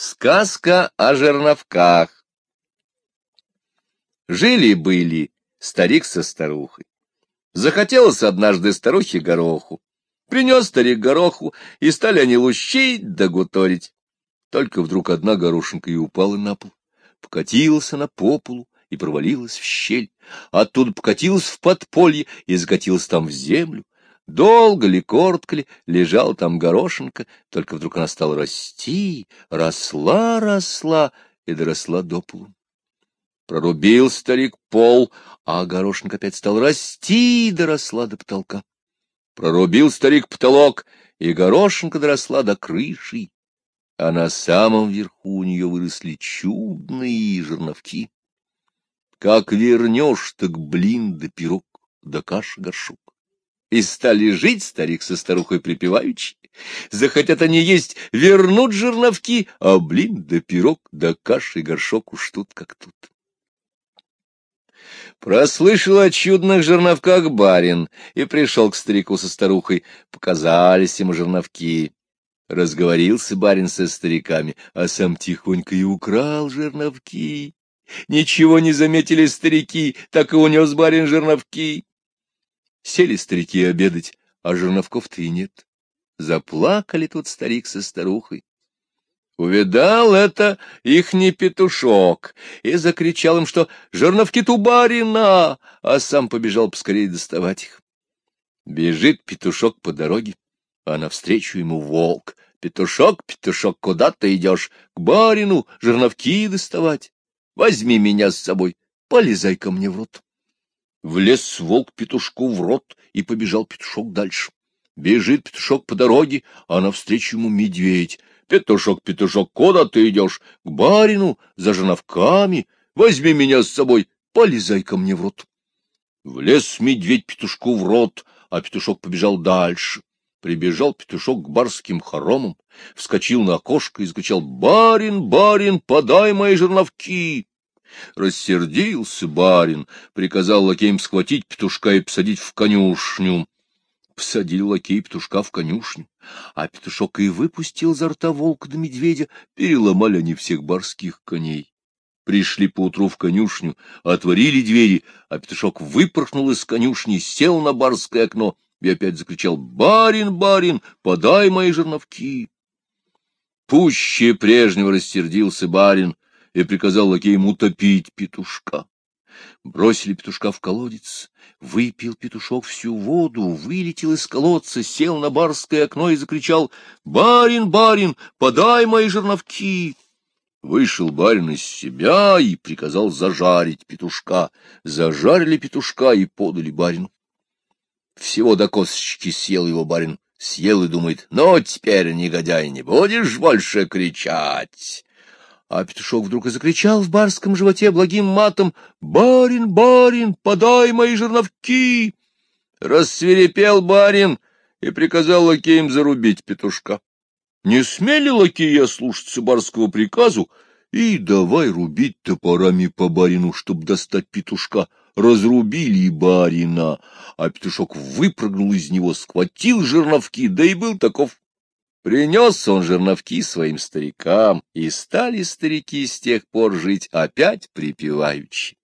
Сказка о жерновках. Жили-были старик со старухой. Захотелось однажды старухе гороху. Принес старик гороху, и стали они лущить да гуторить. Только вдруг одна горошинка и упала на пол. Покатилась она по полу и провалилась в щель. Оттуда покатилась в подполье и закатилась там в землю. Долго ли, коротко ли, лежала там горошинка, только вдруг она стала расти, росла, росла и доросла до полу. Прорубил старик пол, а горошинка опять стал расти и доросла до потолка. Прорубил старик потолок, и горошинка доросла до крыши, а на самом верху у нее выросли чудные жерновки. Как вернешь, так блин да пирог, да каша горшок. И стали жить старик со старухой припеваючи. Захотят они есть, вернут жерновки, а блин да пирог, да каши горшок уж тут как тут. Прослышал о чудных жерновках барин и пришел к старику со старухой. Показались ему жерновки. Разговорился барин со стариками, а сам тихонько и украл жерновки. Ничего не заметили старики, так и унес барин жерновки. Сели старики обедать, а жерновков-то и нет. Заплакали тут старик со старухой. Увидал это ихний петушок и закричал им, что жерновки тубарина, а сам побежал поскорее доставать их. Бежит петушок по дороге, а навстречу ему волк. Петушок, петушок, куда ты идешь? К барину жерновки доставать. Возьми меня с собой, полезай ко мне в рот. Влез волк петушку в рот, и побежал петушок дальше. Бежит петушок по дороге, а навстречу ему медведь. Петушок, петушок, куда ты идешь? К барину, за женовками. Возьми меня с собой, полезай ко мне в рот. Влез медведь петушку в рот, а петушок побежал дальше. Прибежал петушок к барским хоромам, вскочил на окошко и закричал «Барин, барин, подай мои жерновки!» Рассердился барин, приказал лакеям схватить петушка и посадить в конюшню. Посадил лакей петушка в конюшню, а петушок и выпустил за рта волка да медведя, переломали они всех барских коней. Пришли поутру в конюшню, отворили двери, а петушок выпорхнул из конюшни, сел на барское окно и опять закричал «Барин, барин, подай мои жерновки!» Пуще прежнего рассердился барин, и приказал лакеям утопить петушка. Бросили петушка в колодец, выпил петушок всю воду, вылетел из колодца, сел на барское окно и закричал «Барин, барин, подай мои жерновки!» Вышел барин из себя и приказал зажарить петушка. Зажарили петушка и подали барину. Всего до косточки съел его барин, съел и думает, ну, теперь, негодяй, не будешь больше кричать. А петушок вдруг и закричал в барском животе благим матом «Барин, барин, подай мои жерновки!» Рассверепел барин и приказал лакеям зарубить петушка. Не смели лакеи ослушаться барского приказу и давай рубить топорами по барину, чтоб достать петушка. Разрубили барина, а петушок выпрыгнул из него, схватил жерновки, да и был таков. Принес он жерновки своим старикам, и стали старики с тех пор жить опять припеваючи.